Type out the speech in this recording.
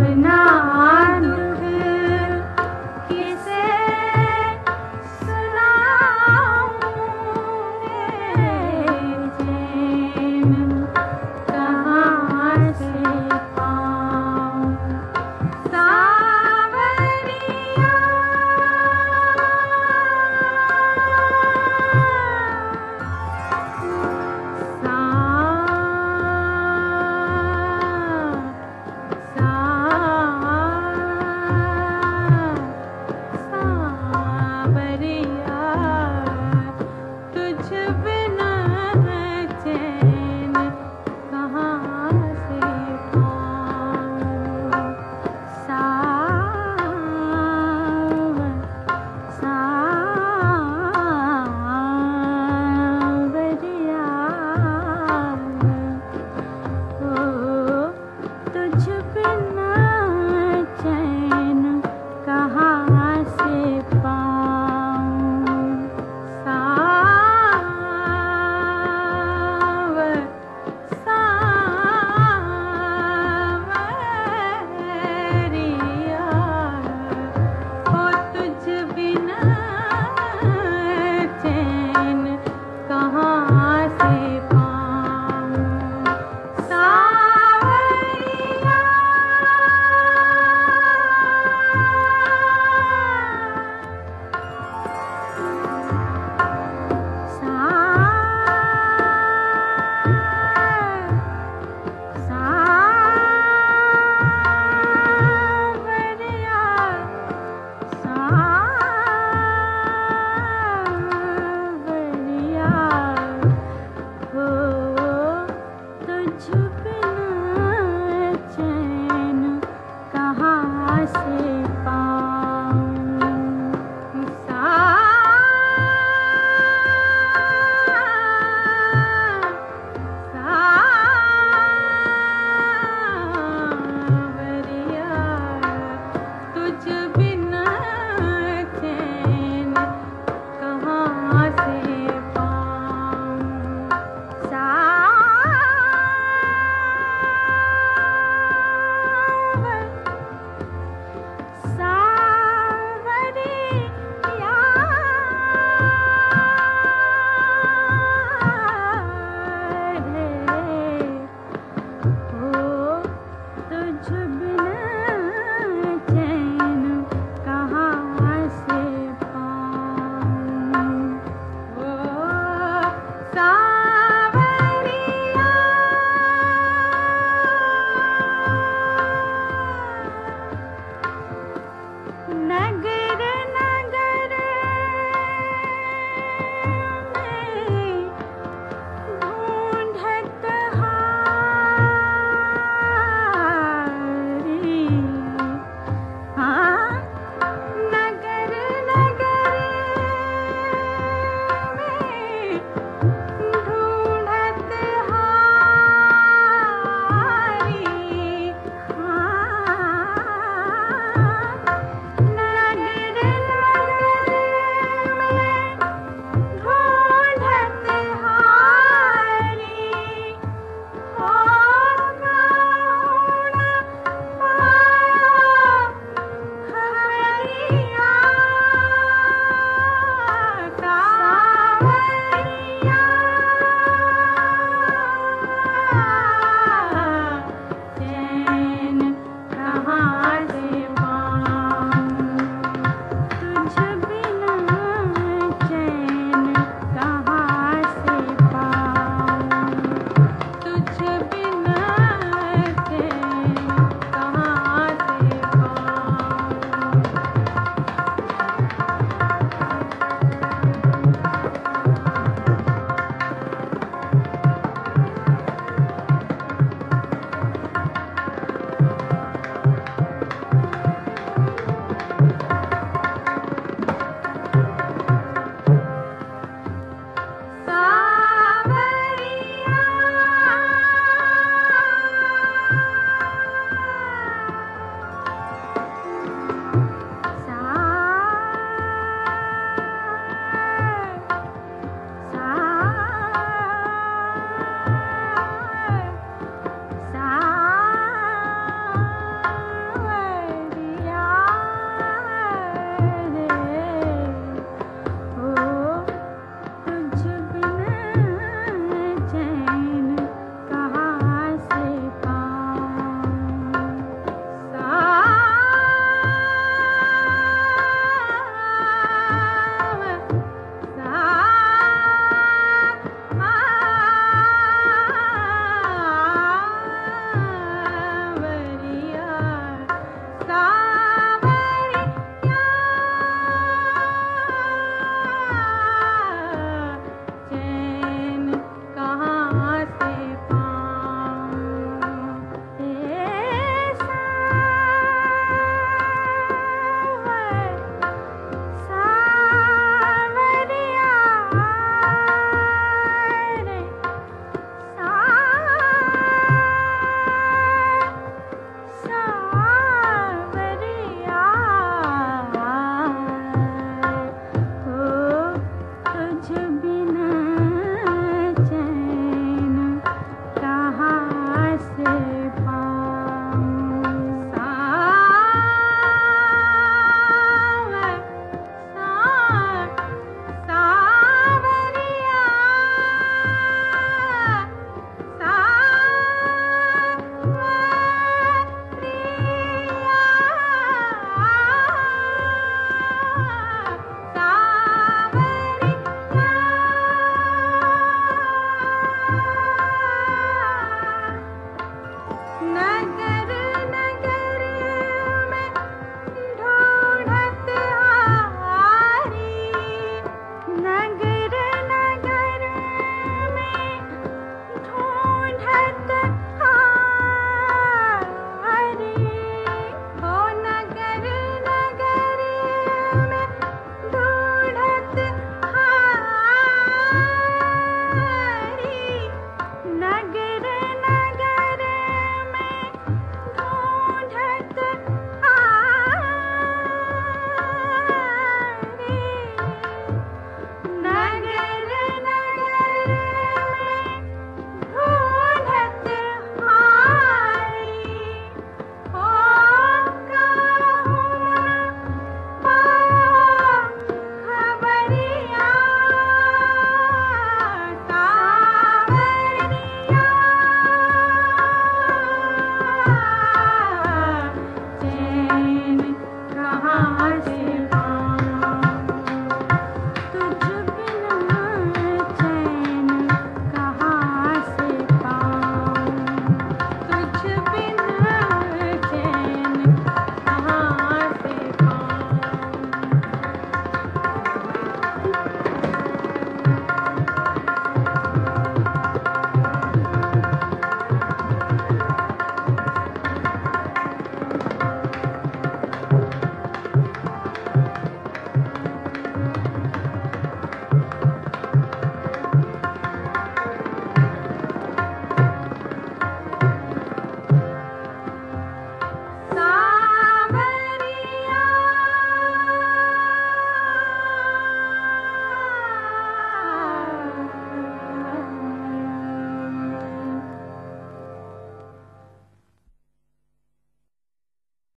अपना